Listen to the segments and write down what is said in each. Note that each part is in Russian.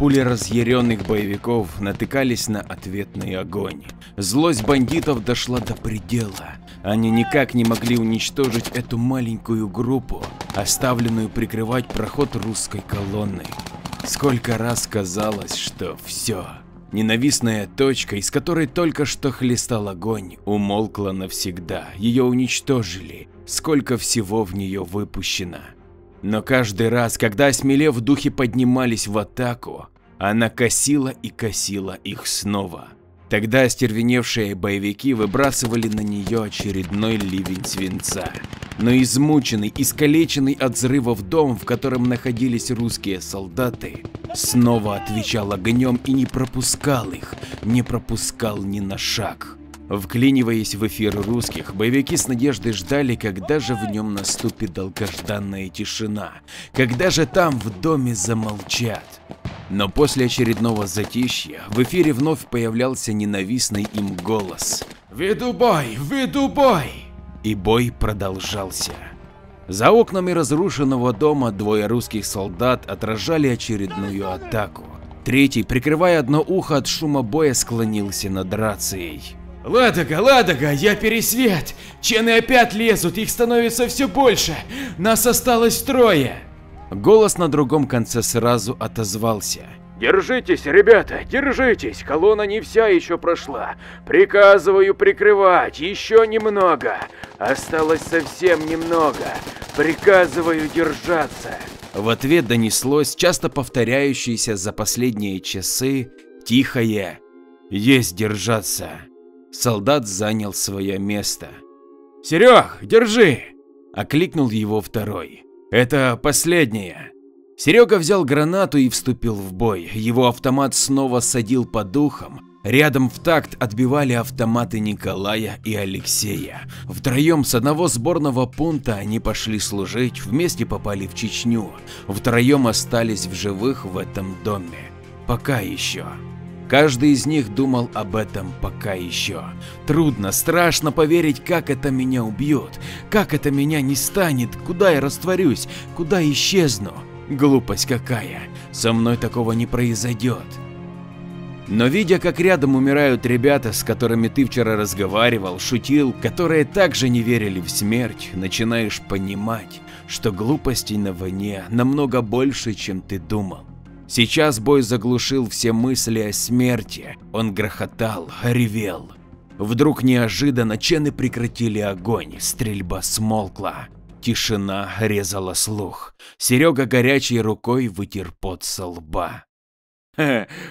пули разъяренных боевиков натыкались на ответный огонь. Злость бандитов дошла до предела. Они никак не могли уничтожить эту маленькую группу, оставленную прикрывать проход русской колонны. Сколько раз казалось, что все. Ненавистная точка, из которой только что хлестал огонь, умолкла навсегда, ее уничтожили, сколько всего в нее выпущено. Но каждый раз, когда осмелев духи поднимались в атаку, она косила и косила их снова. Тогда остервеневшие боевики выбрасывали на нее очередной ливень свинца. Но измученный, искалеченный от взрывов дом, в котором находились русские солдаты, снова отвечал огнем и не пропускал их, не пропускал ни на шаг. Вклиниваясь в эфир русских, боевики с надеждой ждали, когда же в нем наступит долгожданная тишина, когда же там в доме замолчат. Но после очередного затишья в эфире вновь появлялся ненавистный им голос. «Веду бой! Веду бой!» И бой продолжался. За окнами разрушенного дома двое русских солдат отражали очередную атаку. Третий, прикрывая одно ухо от шума боя, склонился над рацией. Ладога, Ладога, я пересвет! Чены опять лезут, их становится все больше! Нас осталось трое! Голос на другом конце сразу отозвался. Держитесь, ребята, держитесь, колонна не вся еще прошла. Приказываю прикрывать, еще немного. Осталось совсем немного. Приказываю держаться. В ответ донеслось часто повторяющееся за последние часы тихое «Есть держаться». Солдат занял свое место. «Серег, держи!» – окликнул его второй. «Это последнее». Серега взял гранату и вступил в бой. Его автомат снова садил по духам. Рядом в такт отбивали автоматы Николая и Алексея. Втроем с одного сборного пункта они пошли служить, вместе попали в Чечню. Втроем остались в живых в этом доме. Пока еще. Каждый из них думал об этом пока еще. Трудно, страшно поверить, как это меня убьет, как это меня не станет, куда я растворюсь, куда исчезну. Глупость какая, со мной такого не произойдет. Но видя, как рядом умирают ребята, с которыми ты вчера разговаривал, шутил, которые также не верили в смерть, начинаешь понимать, что глупостей на войне намного больше, чем ты думал. Сейчас бой заглушил все мысли о смерти, он грохотал, ревел. Вдруг неожиданно чены прекратили огонь, стрельба смолкла. Тишина резала слух. Серега горячей рукой вытер пот со лба.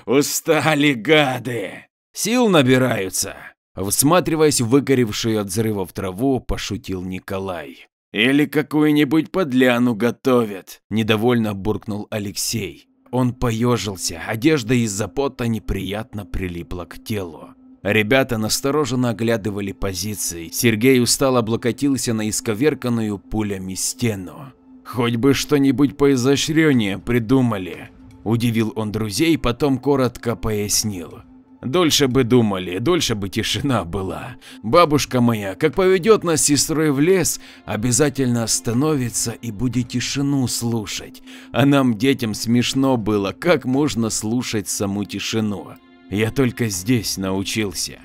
«Устали гады! Сил набираются!» Всматриваясь в выгоревшую от взрывов траву, пошутил Николай. «Или какую-нибудь подляну готовят!» – недовольно буркнул Алексей. Он поежился, одежда из-за пота неприятно прилипла к телу. Ребята настороженно оглядывали позиции. Сергей устало облокотился на исковерканную пулями стену. «Хоть бы что-нибудь поизощреннее придумали», – удивил он друзей, потом коротко пояснил. Дольше бы думали, дольше бы тишина была. Бабушка моя, как поведет нас с сестрой в лес, обязательно остановится и будет тишину слушать. А нам, детям, смешно было, как можно слушать саму тишину. Я только здесь научился.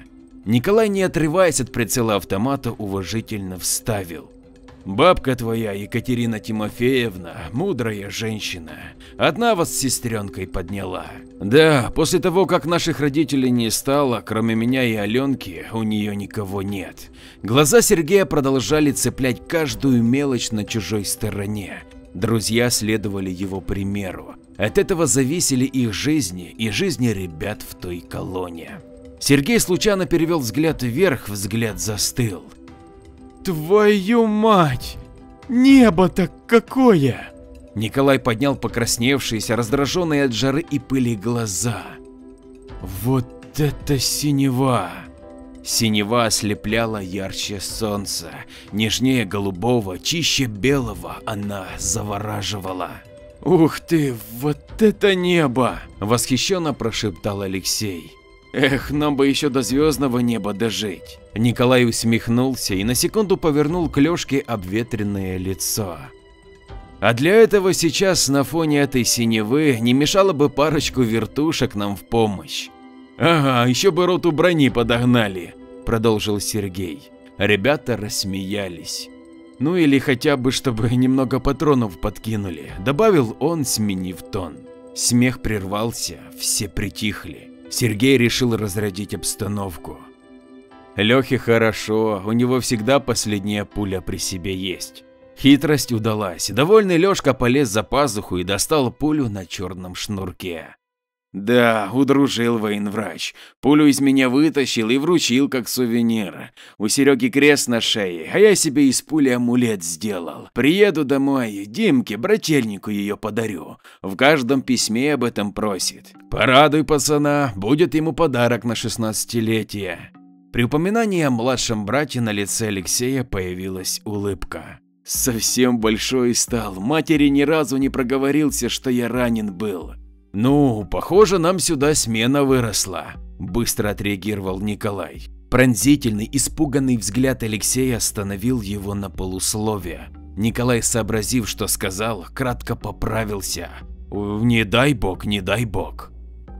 Николай, не отрываясь от прицела автомата, уважительно вставил. Бабка твоя, Екатерина Тимофеевна, мудрая женщина. Одна вас с сестренкой подняла. Да, после того, как наших родителей не стало, кроме меня и Аленки, у нее никого нет. Глаза Сергея продолжали цеплять каждую мелочь на чужой стороне. Друзья следовали его примеру. От этого зависели их жизни и жизни ребят в той колонне. Сергей случайно перевел взгляд вверх, взгляд застыл. Твою мать! Небо-то какое! Николай поднял покрасневшиеся, раздраженные от жары и пыли глаза. Вот это синева! Синева ослепляла ярче солнца, нежнее голубого, чище белого она завораживала. «Ух ты, вот это небо!» – восхищенно прошептал Алексей. Эх, нам бы еще до звездного неба дожить. Николай усмехнулся и на секунду повернул к Лешке обветренное лицо. А для этого сейчас на фоне этой синевы не мешало бы парочку вертушек нам в помощь. Ага, еще бы роту брони подогнали, продолжил Сергей. Ребята рассмеялись. Ну или хотя бы, чтобы немного патронов подкинули, добавил он, сменив тон. Смех прервался, все притихли. Сергей решил разрядить обстановку. Лехе хорошо, у него всегда последняя пуля при себе есть. Хитрость удалась. Довольный Лешка полез за пазуху и достал пулю на черном шнурке. Да, удружил военврач. Пулю из меня вытащил и вручил как сувенир. У Сереги крест на шее, а я себе из пули амулет сделал. Приеду домой, Димке, брательнику ее подарю. В каждом письме об этом просит. Порадуй пацана, будет ему подарок на шестнадцатилетие. При упоминании о младшем брате на лице Алексея появилась улыбка. Совсем большой стал, матери ни разу не проговорился, что я ранен был. Ну, похоже, нам сюда смена выросла, быстро отреагировал Николай. Пронзительный, испуганный взгляд Алексея остановил его на полусловие. Николай, сообразив, что сказал, кратко поправился. Не дай бог, не дай бог.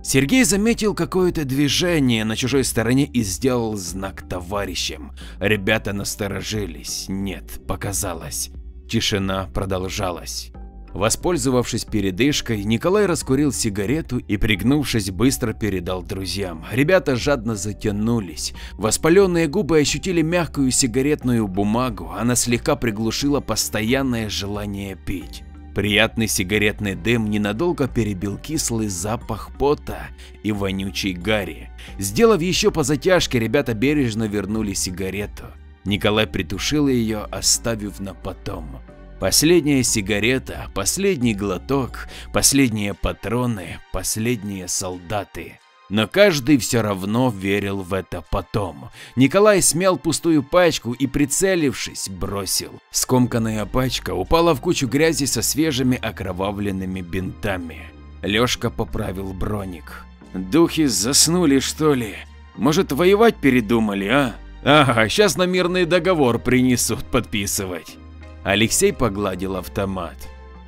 Сергей заметил какое-то движение на чужой стороне и сделал знак товарищам. Ребята насторожились. Нет, показалось. Тишина продолжалась. Воспользовавшись передышкой, Николай раскурил сигарету и, пригнувшись, быстро передал друзьям. Ребята жадно затянулись. Воспаленные губы ощутили мягкую сигаретную бумагу, она слегка приглушила постоянное желание пить. Приятный сигаретный дым ненадолго перебил кислый запах пота и вонючей гари. Сделав еще по затяжке, ребята бережно вернули сигарету. Николай притушил ее, оставив на потом. Последняя сигарета, последний глоток, последние патроны, последние солдаты. Но каждый все равно верил в это потом. Николай смял пустую пачку и, прицелившись, бросил. Скомканная пачка упала в кучу грязи со свежими окровавленными бинтами. Лешка поправил броник. Духи заснули, что ли? Может, воевать передумали, а? Ага, сейчас на мирный договор принесут подписывать. Алексей погладил автомат.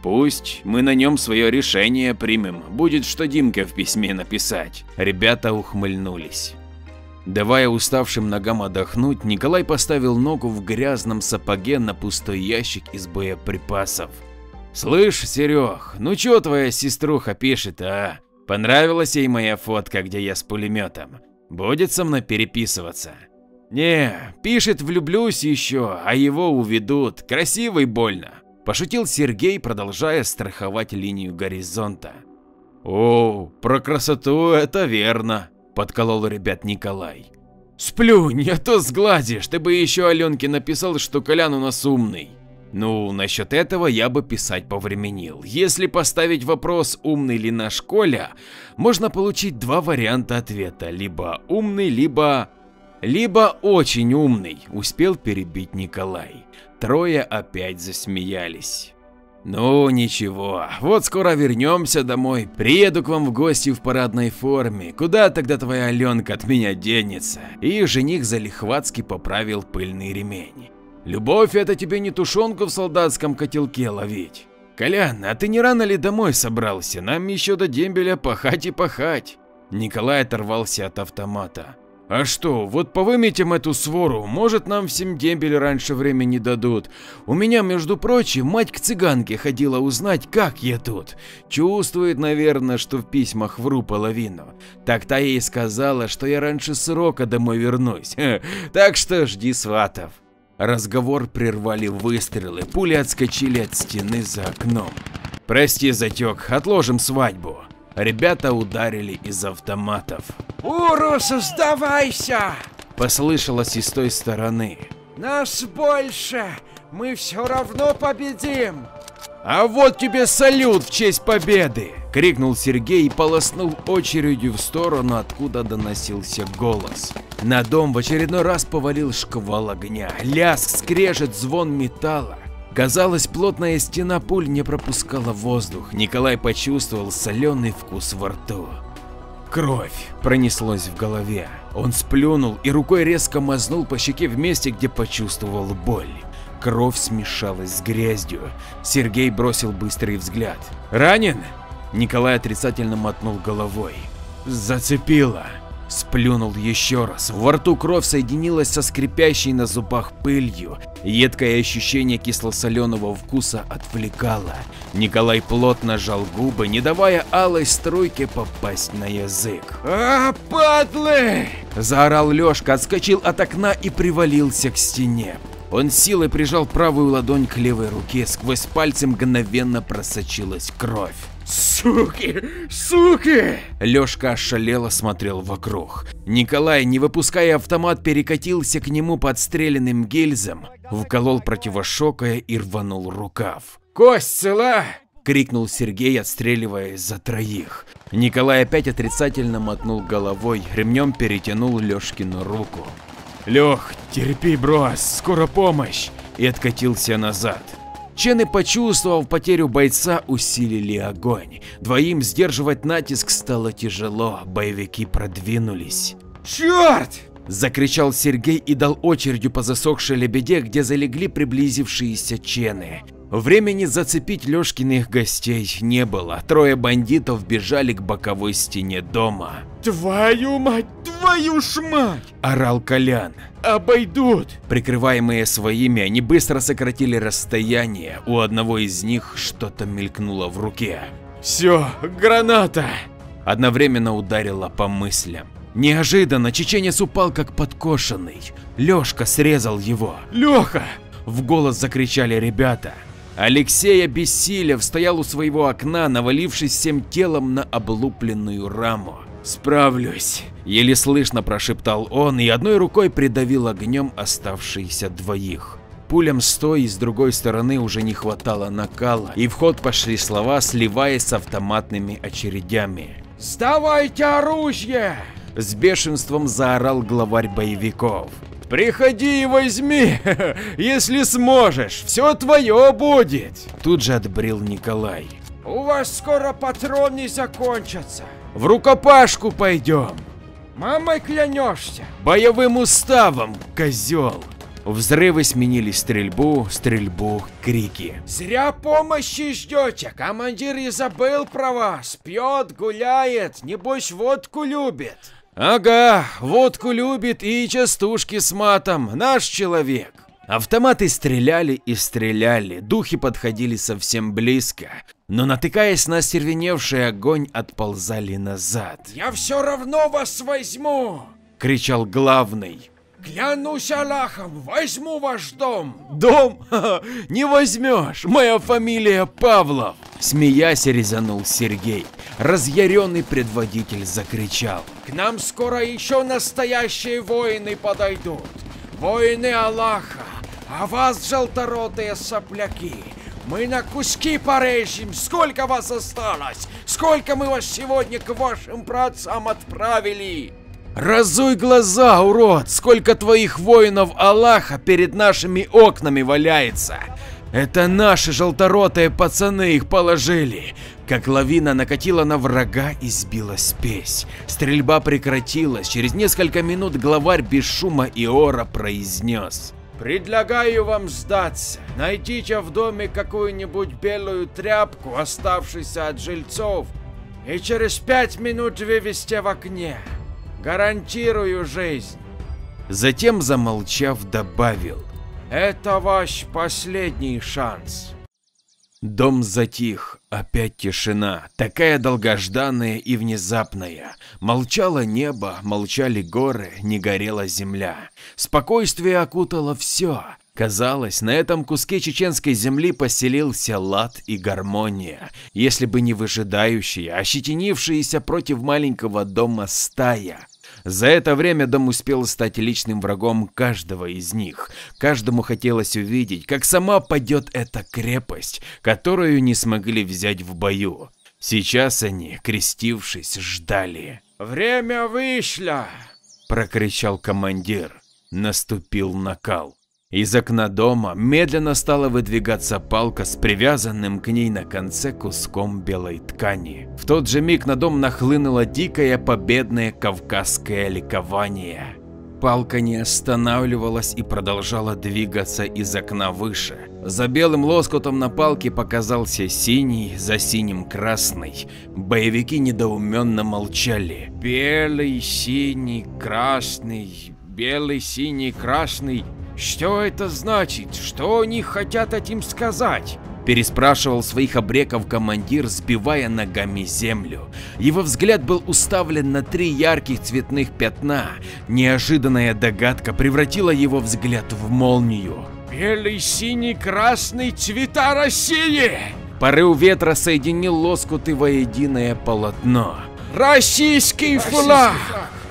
Пусть мы на нем свое решение примем, будет что Димке в письме написать. Ребята ухмыльнулись. Давая уставшим ногам отдохнуть, Николай поставил ногу в грязном сапоге на пустой ящик из боеприпасов. «Слышь, Серег, ну чё твоя сеструха пишет, а? Понравилась ей моя фотка, где я с пулеметом? Будет со мной переписываться?» «Не, пишет влюблюсь еще, а его уведут, красиво и больно. Пошутил Сергей, продолжая страховать линию горизонта. О, про красоту это верно, подколол ребят Николай. Сплюнь, а то сгладишь, ты бы еще Аленке написал, что Колян у нас умный. Ну, насчет этого я бы писать повременил. Если поставить вопрос, умный ли наш Коля, можно получить два варианта ответа, либо умный, либо… Либо очень умный, успел перебить Николай. Трое опять засмеялись. Ну ничего, вот скоро вернемся домой, приеду к вам в гости в парадной форме, куда тогда твоя Аленка от меня денется? И жених залихватски поправил пыльный ремень. Любовь это тебе не тушенку в солдатском котелке ловить. Колян, а ты не рано ли домой собрался? Нам еще до дембеля пахать и пахать. Николай оторвался от автомата. А что, вот повыметим эту свору, может нам всем дембель раньше времени дадут. У меня, между прочим, мать к цыганке ходила узнать, как я тут. Чувствует, наверное, что в письмах вру половину. Так та ей сказала, что я раньше срока домой вернусь. Так что жди сватов. Разговор прервали выстрелы, пули отскочили от стены за окном. Прости, затек, отложим свадьбу. Ребята ударили из автоматов. «Урус, сдавайся!» Послышалось из той стороны. «Нас больше! Мы все равно победим!» «А вот тебе салют в честь победы!» – крикнул Сергей и полоснул очередью в сторону, откуда доносился голос. На дом в очередной раз повалил шквал огня, лязг, скрежет, звон металла. Казалось, плотная стена пуль не пропускала воздух. Николай почувствовал соленый вкус во рту. Кровь пронеслось в голове. Он сплюнул и рукой резко мазнул по щеке в месте, где почувствовал боль. Кровь смешалась с грязью. Сергей бросил быстрый взгляд. «Ранен?» Николай отрицательно мотнул головой. «Зацепило!» Сплюнул еще раз. Во рту кровь соединилась со скрипящей на зубах пылью. Едкое ощущение кисло-соленого вкуса отвлекало. Николай плотно сжал губы, не давая алой струйке попасть на язык. «А, падлы!» – заорал Лёшка, отскочил от окна и привалился к стене. Он силой прижал правую ладонь к левой руке, сквозь пальцы мгновенно просочилась кровь. Суки! Суки! Лёшка ошалело смотрел вокруг. Николай, не выпуская автомат, перекатился к нему подстреленным гильзом, вколол противошокая и рванул рукав. «Кость цела?» – крикнул Сергей, отстреливаясь за троих. Николай опять отрицательно мотнул головой, ремнем перетянул Лёшкину руку. «Лёх, терпи, брось, скоро помощь!» и откатился назад. Чены, почувствовав потерю бойца, усилили огонь. Двоим сдерживать натиск стало тяжело, боевики продвинулись. «Черт!» – закричал Сергей и дал очередью по засохшей лебеде, где залегли приблизившиеся чены. Времени зацепить Лёшкиных гостей не было, трое бандитов бежали к боковой стене дома. «Твою мать, твою ж мать!» – орал Колян. «Обойдут!» Прикрываемые своими, они быстро сократили расстояние, у одного из них что-то мелькнуло в руке. «Все, граната!» Одновременно ударило по мыслям. Неожиданно чеченец упал как подкошенный. Лёшка срезал его. «Лёха!» – в голос закричали ребята. Алексей, обессилев, стоял у своего окна, навалившись всем телом на облупленную раму. «Справлюсь», – еле слышно прошептал он и одной рукой придавил огнем оставшиеся двоих. Пулям с той и с другой стороны уже не хватало накала, и в ход пошли слова, сливаясь с автоматными очередями. «Сдавайте оружие!» С бешенством заорал главарь боевиков. «Приходи и возьми, если сможешь, все твое будет!» Тут же отбрил Николай. «У вас скоро патроны закончатся!» В рукопашку пойдем. Мамой клянешься. Боевым уставом, козел. Взрывы сменили стрельбу, стрельбу, крики. Зря помощи ждете, командир и забыл про вас. Пьет, гуляет, небось водку любит. Ага, водку любит и частушки с матом, наш человек. Автоматы стреляли и стреляли, духи подходили совсем близко, но натыкаясь на остервеневший огонь, отползали назад. «Я все равно вас возьму!» – кричал главный. «Клянусь Аллахом, возьму ваш дом!» «Дом? Ха -ха, не возьмешь, моя фамилия Павлов!» Смеясь, резанул Сергей. Разъяренный предводитель закричал. «К нам скоро еще настоящие воины подойдут! Воины Аллаха! А вас, желторотые сопляки, мы на куски порежем. Сколько вас осталось? Сколько мы вас сегодня к вашим праотцам отправили? Разуй глаза, урод! Сколько твоих воинов Аллаха перед нашими окнами валяется! Это наши желторотые пацаны их положили. Как лавина накатила на врага и сбила спесь. Стрельба прекратилась. Через несколько минут главарь без шума и ора произнес. Предлагаю вам сдаться. Найдите в доме какую-нибудь белую тряпку, оставшуюся от жильцов, и через пять минут вывести в окне. Гарантирую жизнь. Затем, замолчав, добавил. Это ваш последний шанс. Дом затих, опять тишина, такая долгожданная и внезапная. Молчало небо, молчали горы, не горела земля. Спокойствие окутало все. Казалось, на этом куске чеченской земли поселился лад и гармония, если бы не выжидающие, ощетинившиеся против маленького дома стая. За это время дом успел стать личным врагом каждого из них. Каждому хотелось увидеть, как сама падет эта крепость, которую не смогли взять в бою. Сейчас они, крестившись, ждали. «Время вышло!» – прокричал командир. Наступил накал. Из окна дома медленно стала выдвигаться палка с привязанным к ней на конце куском белой ткани. В тот же миг на дом нахлынуло дикое победное кавказское ликование. Палка не останавливалась и продолжала двигаться из окна выше. За белым лоскутом на палке показался синий, за синим красный. Боевики недоуменно молчали. Белый, синий, красный, белый, синий, красный. Что это значит? Что они хотят этим сказать? Переспрашивал своих обреков командир, сбивая ногами землю. Его взгляд был уставлен на три ярких цветных пятна. Неожиданная догадка превратила его взгляд в молнию. Белый, синий, красный цвета России! Порыв ветра соединил лоскуты воединое полотно. Российский флаг!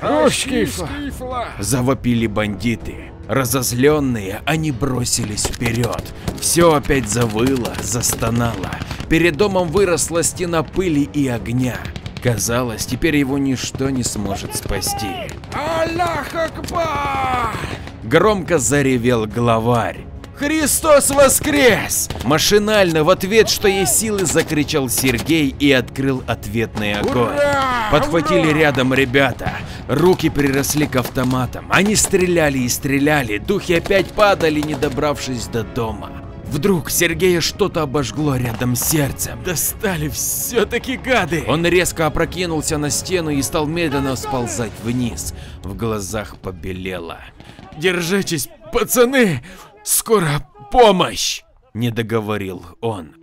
Русский флаг! Завопили бандиты. Разозленные, они бросились вперед. Все опять завыло, застонало. Перед домом выросла стена пыли и огня. Казалось, теперь его ничто не сможет спасти. Аллах Акбар! Громко заревел главарь. «Христос воскрес!» Машинально в ответ, что есть силы, закричал Сергей и открыл ответный огонь. Ура! Подхватили Ура! рядом ребята. Руки приросли к автоматам. Они стреляли и стреляли. Духи опять падали, не добравшись до дома. Вдруг Сергея что-то обожгло рядом с сердцем. Достали все-таки гады! Он резко опрокинулся на стену и стал медленно сползать вниз. В глазах побелело. Держитесь, пацаны! Скоро помощь! Не договорил он.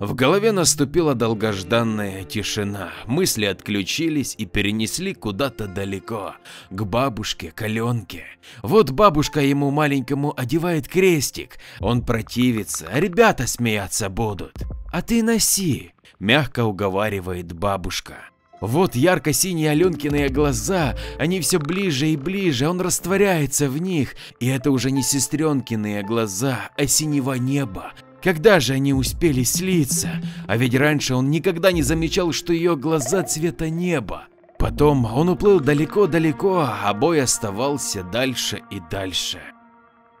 В голове наступила долгожданная тишина. Мысли отключились и перенесли куда-то далеко, к бабушке, к Аленке. Вот бабушка ему маленькому одевает крестик, он противится, а ребята смеяться будут. А ты носи, мягко уговаривает бабушка. Вот ярко-синие Аленкиные глаза, они все ближе и ближе, он растворяется в них, и это уже не сестренкиные глаза, а синего неба. Когда же они успели слиться? А ведь раньше он никогда не замечал, что ее глаза цвета неба. Потом он уплыл далеко-далеко, а бой оставался дальше и дальше.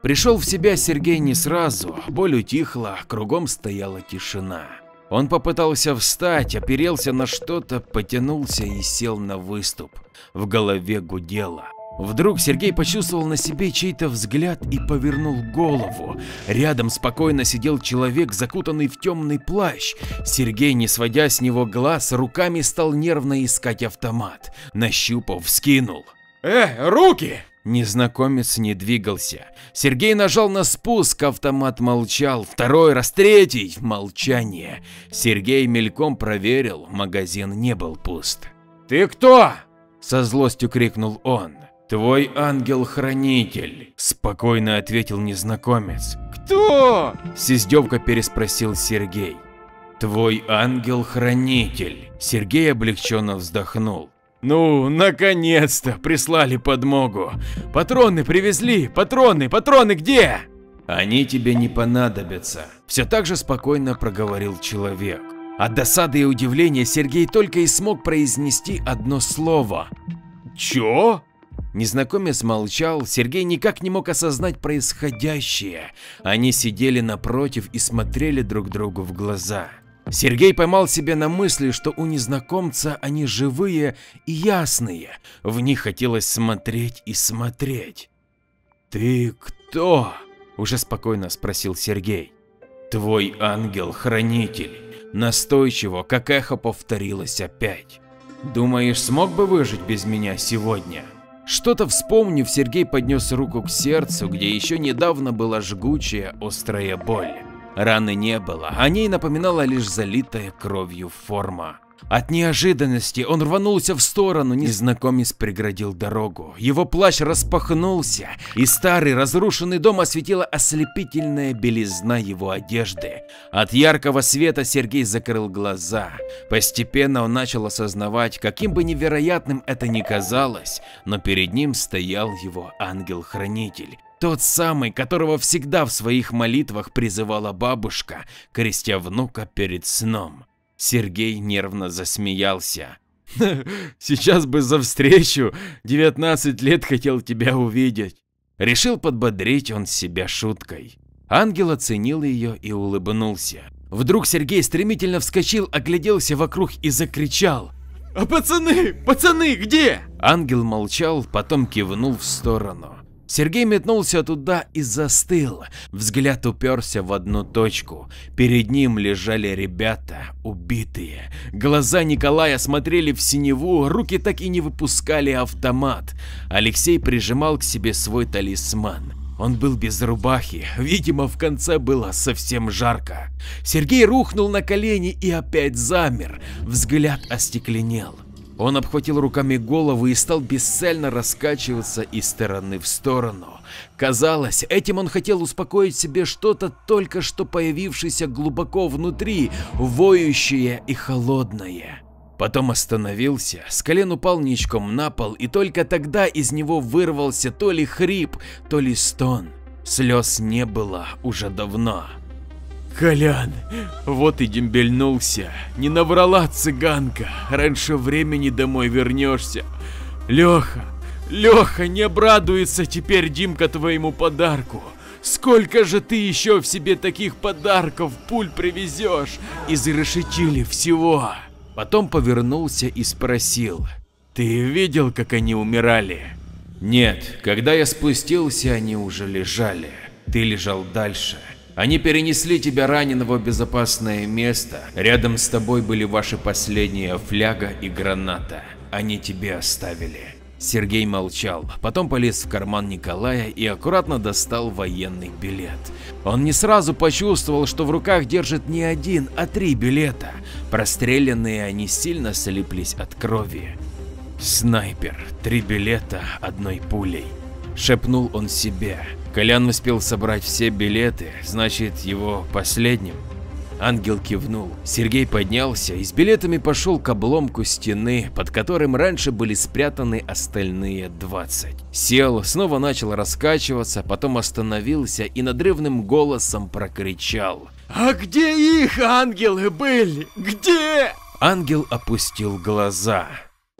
Пришел в себя Сергей не сразу, боль утихла, кругом стояла тишина. Он попытался встать, оперелся на что-то, потянулся и сел на выступ. В голове гудело. Вдруг Сергей почувствовал на себе чей-то взгляд и повернул голову. Рядом спокойно сидел человек, закутанный в темный плащ. Сергей, не сводя с него глаз, руками стал нервно искать автомат. Нащупав, вскинул. Э, руки! Незнакомец не двигался. Сергей нажал на спуск, автомат молчал. Второй раз, третий – молчание. Сергей мельком проверил, магазин не был пуст. Ты кто? Со злостью крикнул он. «Твой ангел-хранитель», – спокойно ответил незнакомец. Кто? С издевкой переспросил Сергей. «Твой ангел-хранитель», – Сергей облегченно вздохнул. «Ну, наконец-то прислали подмогу. Патроны привезли, патроны, патроны где?» «Они тебе не понадобятся», – все так же спокойно проговорил человек. От досады и удивления Сергей только и смог произнести одно слово. Чё? Незнакомец молчал, Сергей никак не мог осознать происходящее. Они сидели напротив и смотрели друг другу в глаза. Сергей поймал себя на мысли, что у незнакомца они живые и ясные. В них хотелось смотреть и смотреть. «Ты кто?» – уже спокойно спросил Сергей. «Твой ангел-хранитель». Настойчиво, как эхо повторилось опять. «Думаешь, смог бы выжить без меня сегодня?» Что-то вспомнив, Сергей поднес руку к сердцу, где еще недавно была жгучая, острая боль. Раны не было, о ней напоминала лишь залитая кровью форма. От неожиданности он рванулся в сторону, незнакомец преградил дорогу. Его плащ распахнулся, и старый разрушенный дом осветила ослепительная белизна его одежды. От яркого света Сергей закрыл глаза. Постепенно он начал осознавать, каким бы невероятным это ни казалось, но перед ним стоял его ангел-хранитель. Тот самый, которого всегда в своих молитвах призывала бабушка, крестя внука перед сном. Сергей нервно засмеялся. «Сейчас бы за встречу, 19 лет хотел тебя увидеть». Решил подбодрить он себя шуткой. Ангел оценил ее и улыбнулся. Вдруг Сергей стремительно вскочил, огляделся вокруг и закричал. А пацаны, пацаны, где? Ангел молчал, потом кивнул в сторону. Сергей метнулся туда и застыл. Взгляд уперся в одну точку. Перед ним лежали ребята, убитые. Глаза Николая смотрели в синеву, руки так и не выпускали автомат. Алексей прижимал к себе свой талисман. Он был без рубахи, видимо, в конце было совсем жарко. Сергей рухнул на колени и опять замер, взгляд остекленел. Он обхватил руками голову и стал бесцельно раскачиваться из стороны в сторону. Казалось, этим он хотел успокоить себе что-то только что появившееся глубоко внутри, воющее и холодное. Потом остановился, с колен упал ничком на пол, и только тогда из него вырвался то ли хрип, то ли стон. Слез не было уже давно. Колян, вот и дембельнулся. Не наврала цыганка. Раньше времени домой вернешься. Леха, Леха не обрадуется теперь Димка твоему подарку. Сколько же ты еще в себе таких подарков пуль привезешь из решетили всего? Потом повернулся и спросил. Ты видел, как они умирали? Нет, когда я спустился, они уже лежали. Ты лежал дальше. Они перенесли тебя раненого в безопасное место. Рядом с тобой были ваши последние фляга и граната. Они тебе оставили. Сергей молчал, потом полез в карман Николая и аккуратно достал военный билет. Он не сразу почувствовал, что в руках держит не один, а три билета. Простреленные они сильно слиплись от крови. Снайпер, три билета одной пулей. Шепнул он себе. Колян успел собрать все билеты, значит его последним. Ангел кивнул. Сергей поднялся и с билетами пошел к обломку стены, под которым раньше были спрятаны остальные 20. Сел, снова начал раскачиваться, потом остановился и надрывным голосом прокричал. «А где их ангелы были? Где?» Ангел опустил глаза.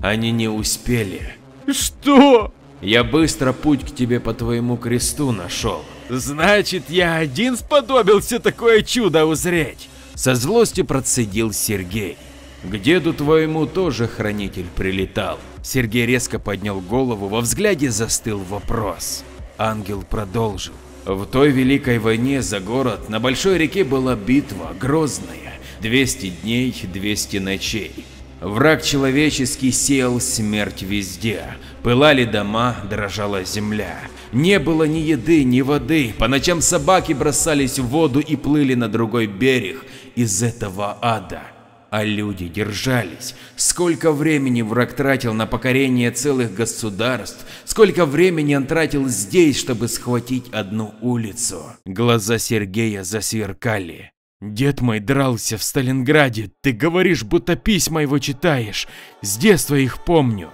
Они не успели. «Что?» Я быстро путь к тебе по твоему кресту нашел. Значит, я один сподобился такое чудо узреть. Со злостью процедил Сергей. К деду твоему тоже хранитель прилетал. Сергей резко поднял голову, во взгляде застыл вопрос. Ангел продолжил. В той великой войне за город на большой реке была битва грозная. 200 дней, 200 ночей. Враг человеческий сеял смерть везде. Пылали дома, дрожала земля. Не было ни еды, ни воды. По ночам собаки бросались в воду и плыли на другой берег из этого ада. А люди держались. Сколько времени враг тратил на покорение целых государств, сколько времени он тратил здесь, чтобы схватить одну улицу. Глаза Сергея засверкали. Дед мой дрался в Сталинграде, ты говоришь, будто письма его читаешь, с детства их помню.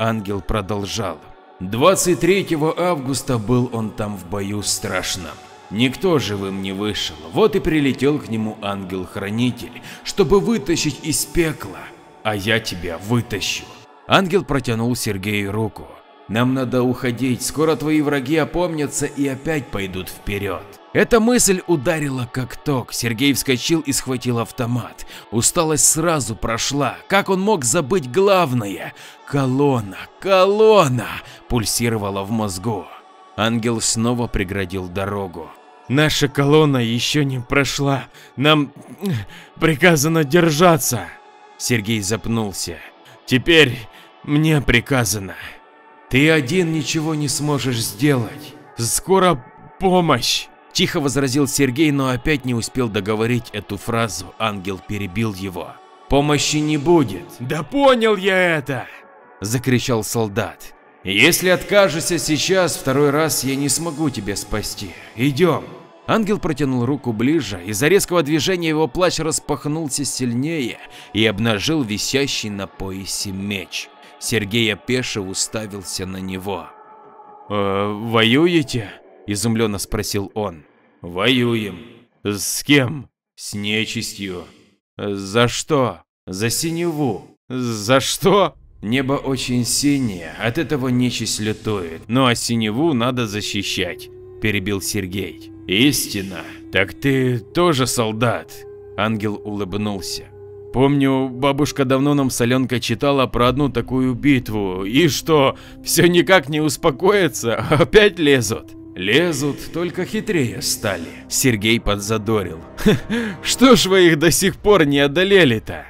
Ангел продолжал. 23 августа был он там в бою страшном. Никто живым не вышел, вот и прилетел к нему ангел-хранитель, чтобы вытащить из пекла, а я тебя вытащу. Ангел протянул Сергею руку. Нам надо уходить, скоро твои враги опомнятся и опять пойдут вперед. Эта мысль ударила как ток. Сергей вскочил и схватил автомат. Усталость сразу прошла. Как он мог забыть главное? Колонна, колонна! Пульсировала в мозгу. Ангел снова преградил дорогу. Наша колонна еще не прошла. Нам приказано держаться. Сергей запнулся. Теперь мне приказано. Ты один ничего не сможешь сделать. Скоро помощь. Тихо возразил Сергей, но опять не успел договорить эту фразу, ангел перебил его. «Помощи не будет!» «Да понял я это!» – закричал солдат. «Если откажешься сейчас, второй раз я не смогу тебя спасти. Идем!» Ангел протянул руку ближе, из-за резкого движения его плащ распахнулся сильнее и обнажил висящий на поясе меч. Сергей опешив уставился на него. «Э, «Воюете?» – изумленно спросил он. «Воюем». «С кем?» «С нечистью». «За что?» «За синеву». «За что?» Небо очень синее, от этого нечисть лютует. Ну а синеву надо защищать, перебил Сергей. Истина. Так ты тоже солдат? Ангел улыбнулся. Помню, бабушка давно нам с Аленкой читала про одну такую битву, и что, все никак не успокоится, опять лезут. Лезут, только хитрее стали. Сергей подзадорил. Что ж вы их до сих пор не одолели-то?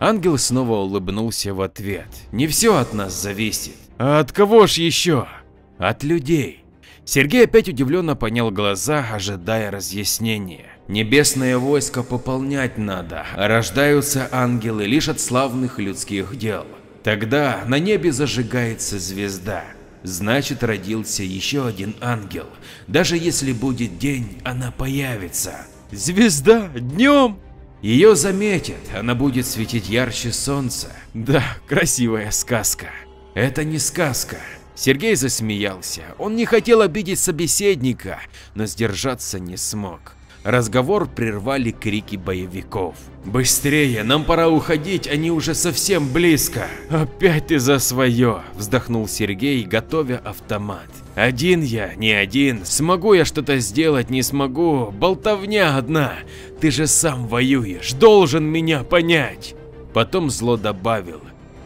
Ангел снова улыбнулся в ответ. Не все от нас зависит. А от кого ж еще? От людей. Сергей опять удивленно поднял глаза, ожидая разъяснения. Небесное войско пополнять надо, рождаются ангелы лишь от славных людских дел. Тогда на небе зажигается звезда. Значит, родился еще один ангел. Даже если будет день, она появится. Звезда? Днем? Ее заметят, она будет светить ярче солнца. Да, красивая сказка. Это не сказка. Сергей засмеялся. Он не хотел обидеть собеседника, но сдержаться не смог. Разговор прервали крики боевиков. «Быстрее, нам пора уходить, они уже совсем близко!» «Опять ты за свое!» – вздохнул Сергей, готовя автомат. «Один я, не один. Смогу я что-то сделать, не смогу. Болтовня одна. Ты же сам воюешь, должен меня понять!» Потом зло добавил.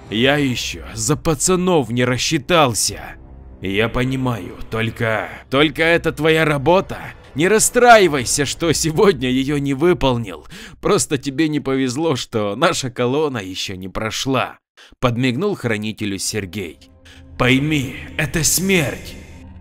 «Я еще за пацанов не рассчитался!» «Я понимаю, только... только это твоя работа?» Не расстраивайся, что сегодня ее не выполнил. Просто тебе не повезло, что наша колонна еще не прошла. Подмигнул хранителю Сергей. Пойми, это смерть.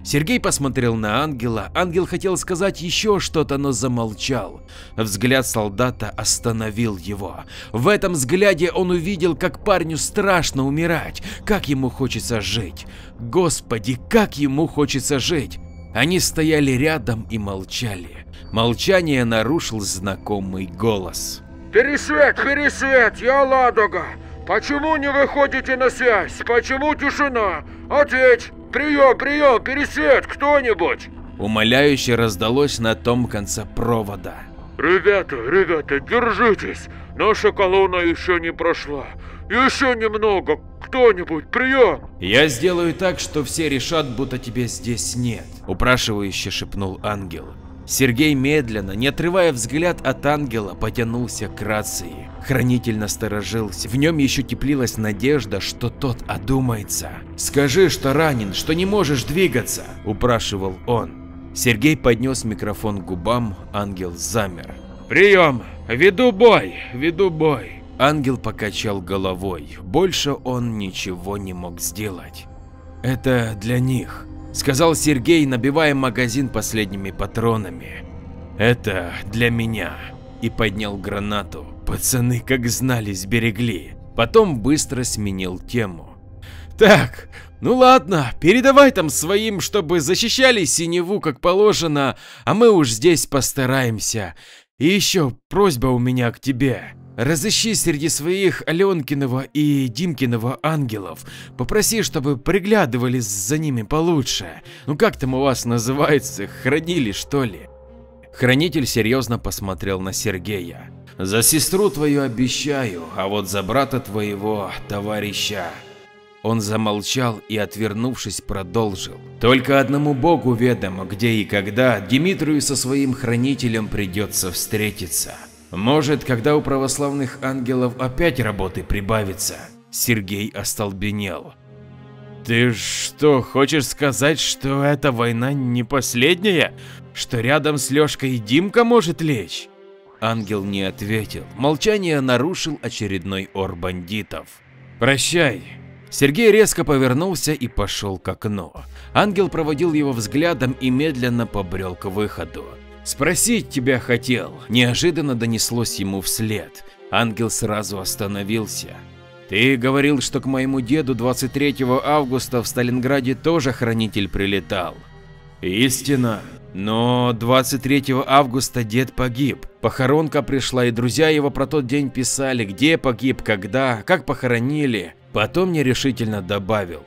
Сергей посмотрел на ангела. Ангел хотел сказать еще что-то, но замолчал. Взгляд солдата остановил его. В этом взгляде он увидел, как парню страшно умирать, как ему хочется жить. Господи, как ему хочется жить. Они стояли рядом и молчали. Молчание нарушил знакомый голос. Пересвет, Пересвет, я Ладога. Почему не выходите на связь? Почему тишина? Ответь! Прием, прием, Пересвет, кто-нибудь! Умоляюще раздалось на том конце провода. Ребята, ребята, держитесь! Наша колонна еще не прошла. Еще немного. Кто-нибудь, прием! Я сделаю так, что все решат, будто тебя здесь нет, упрашивающе шепнул ангел. Сергей медленно, не отрывая взгляд от ангела, потянулся к рации. Хранитель насторожился, в нем еще теплилась надежда, что тот одумается. «Скажи, что ранен, что не можешь двигаться», – упрашивал он. Сергей поднес микрофон к губам, ангел замер. «Прием! Веду бой! Веду бой!» Ангел покачал головой, больше он ничего не мог сделать. «Это для них», – сказал Сергей, набивая магазин последними патронами. «Это для меня», – и поднял гранату. Пацаны как знали, сберегли. Потом быстро сменил тему. «Так, ну ладно, передавай там своим, чтобы защищали синеву как положено, а мы уж здесь постараемся. И еще просьба у меня к тебе. Разыщи среди своих Аленкиного и Димкиного ангелов. Попроси, чтобы приглядывали за ними получше. Ну как там у вас называется, хранили что ли? Хранитель серьезно посмотрел на Сергея. За сестру твою обещаю, а вот за брата твоего, товарища. Он замолчал и, отвернувшись, продолжил. Только одному богу ведомо, где и когда Дмитрию со своим хранителем придется встретиться. Может, когда у православных ангелов опять работы прибавится? Сергей остолбенел. Ты что, хочешь сказать, что эта война не последняя? Что рядом с Лешкой Димка может лечь? Ангел не ответил. Молчание нарушил очередной ор бандитов. Прощай. Сергей резко повернулся и пошел к окну. Ангел проводил его взглядом и медленно побрел к выходу. «Спросить тебя хотел», – неожиданно донеслось ему вслед. Ангел сразу остановился. «Ты говорил, что к моему деду 23 августа в Сталинграде тоже хранитель прилетал». «Истина. Но 23 августа дед погиб. Похоронка пришла, и друзья его про тот день писали, где погиб, когда, как похоронили. Потом нерешительно добавил.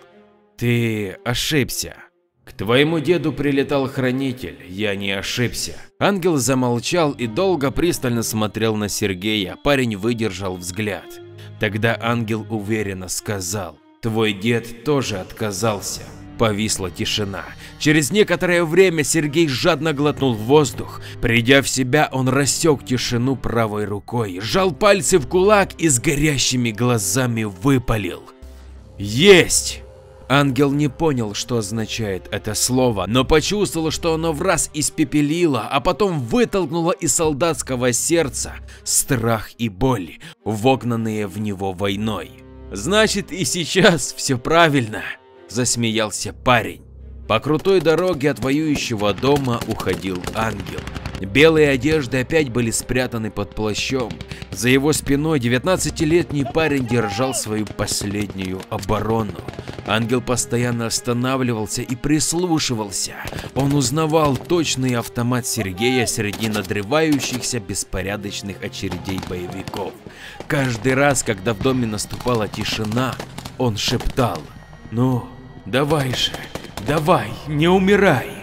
Ты ошибся. К твоему деду прилетал хранитель, я не ошибся. Ангел замолчал и долго пристально смотрел на Сергея, парень выдержал взгляд. Тогда ангел уверенно сказал, твой дед тоже отказался. Повисла тишина. Через некоторое время Сергей жадно глотнул воздух. Придя в себя, он рассек тишину правой рукой, сжал пальцы в кулак и с горящими глазами выпалил. Есть! Ангел не понял, что означает это слово, но почувствовал, что оно в раз испепелило, а потом вытолкнуло из солдатского сердца страх и боль, вогнанные в него войной. Значит и сейчас все правильно, засмеялся парень. По крутой дороге от воюющего дома уходил ангел. Белые одежды опять были спрятаны под плащом. За его спиной 19-летний парень держал свою последнюю оборону. Ангел постоянно останавливался и прислушивался. Он узнавал точный автомат Сергея среди надрывающихся беспорядочных очередей боевиков. Каждый раз, когда в доме наступала тишина, он шептал «Ну, давай же, давай, не умирай!»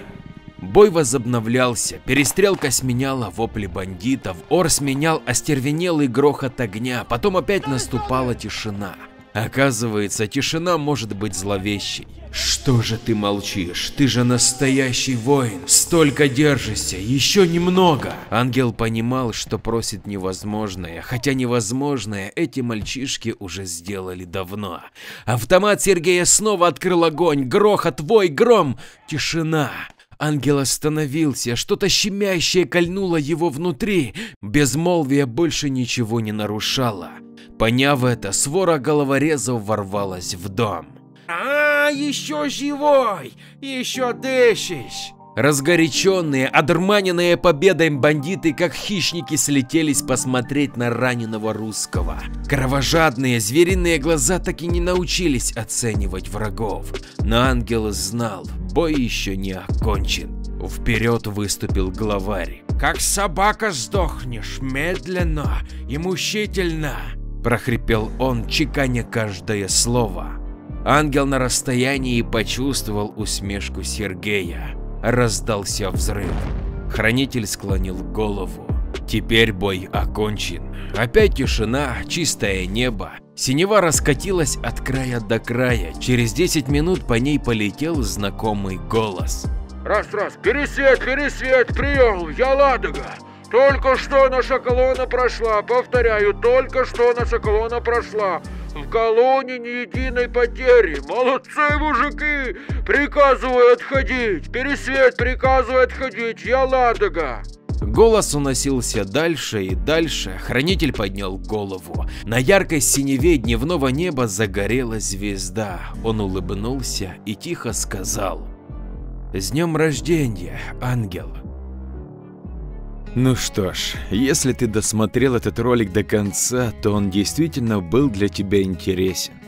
Бой возобновлялся, перестрелка сменяла вопли бандитов, ор сменял остервенелый грохот огня, потом опять наступала тишина. Оказывается, тишина может быть зловещей. Что же ты молчишь? Ты же настоящий воин. Столько держишься, еще немного. Ангел понимал, что просит невозможное, хотя невозможное эти мальчишки уже сделали давно. Автомат Сергея снова открыл огонь, грохот, вой, гром, тишина. Ангел остановился, что-то щемящее кольнуло его внутри, безмолвие больше ничего не нарушало. Поняв это, свора головорезов ворвалась в дом. А, еще живой, еще дышишь. Разгоряченные, одурманенные победой бандиты, как хищники, слетелись посмотреть на раненого русского. Кровожадные, звериные глаза так и не научились оценивать врагов. Но ангел знал, бой еще не окончен. Вперед выступил главарь. Как собака сдохнешь, медленно и мучительно, прохрипел он, чеканя каждое слово. Ангел на расстоянии почувствовал усмешку Сергея. Раздался взрыв. Хранитель склонил голову. Теперь бой окончен. Опять тишина, чистое небо. Синева раскатилась от края до края. Через 10 минут по ней полетел знакомый голос. Раз-раз, пересвет, пересвет, прием, я Ладога. Только что наша колонна прошла, повторяю, только что наша колонна прошла. В колонне ни единой потери. Молодцы, мужики! Приказываю отходить. Пересвет, приказываю отходить. Я Ладога. Голос уносился дальше и дальше, хранитель поднял голову. На яркой синеве дневного неба загорелась звезда. Он улыбнулся и тихо сказал «С днем рождения, ангел!» Ну что ж, если ты досмотрел этот ролик до конца, то он действительно был для тебя интересен.